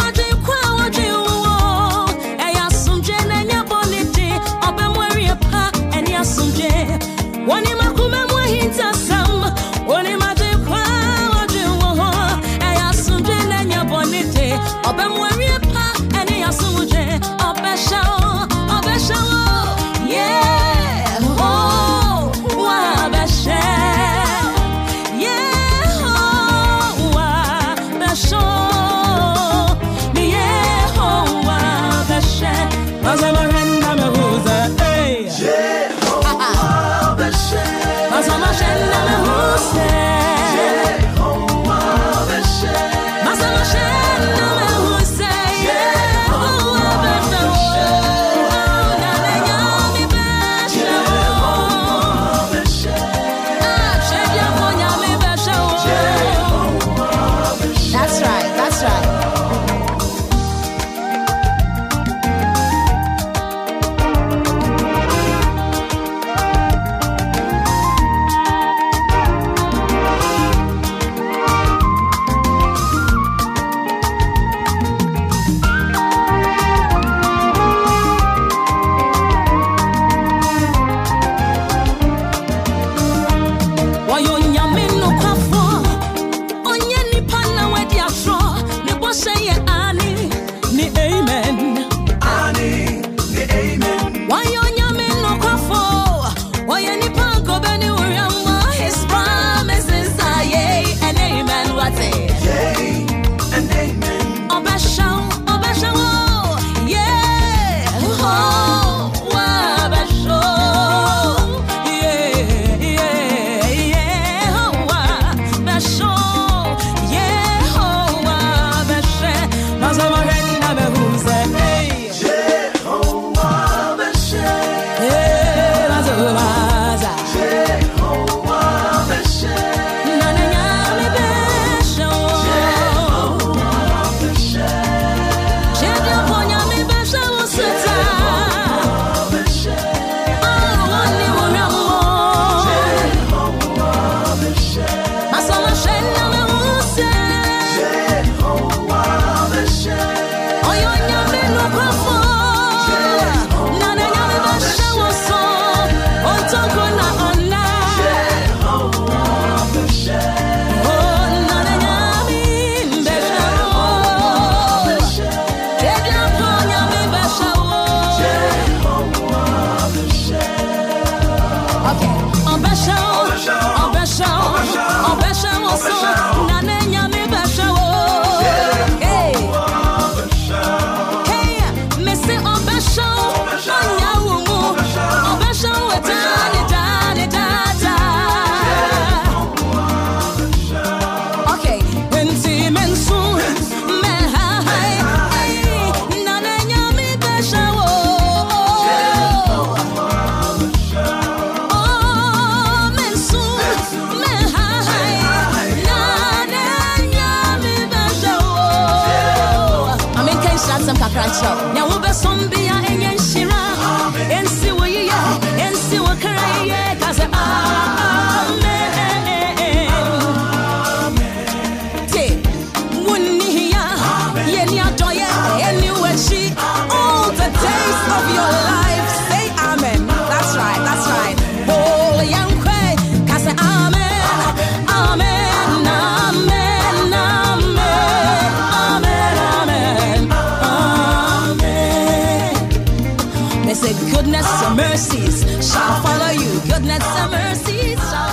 Imagine some cockroach show. Now, we'll be some be goodness and mercies shall follow you. Goodness and mercies shall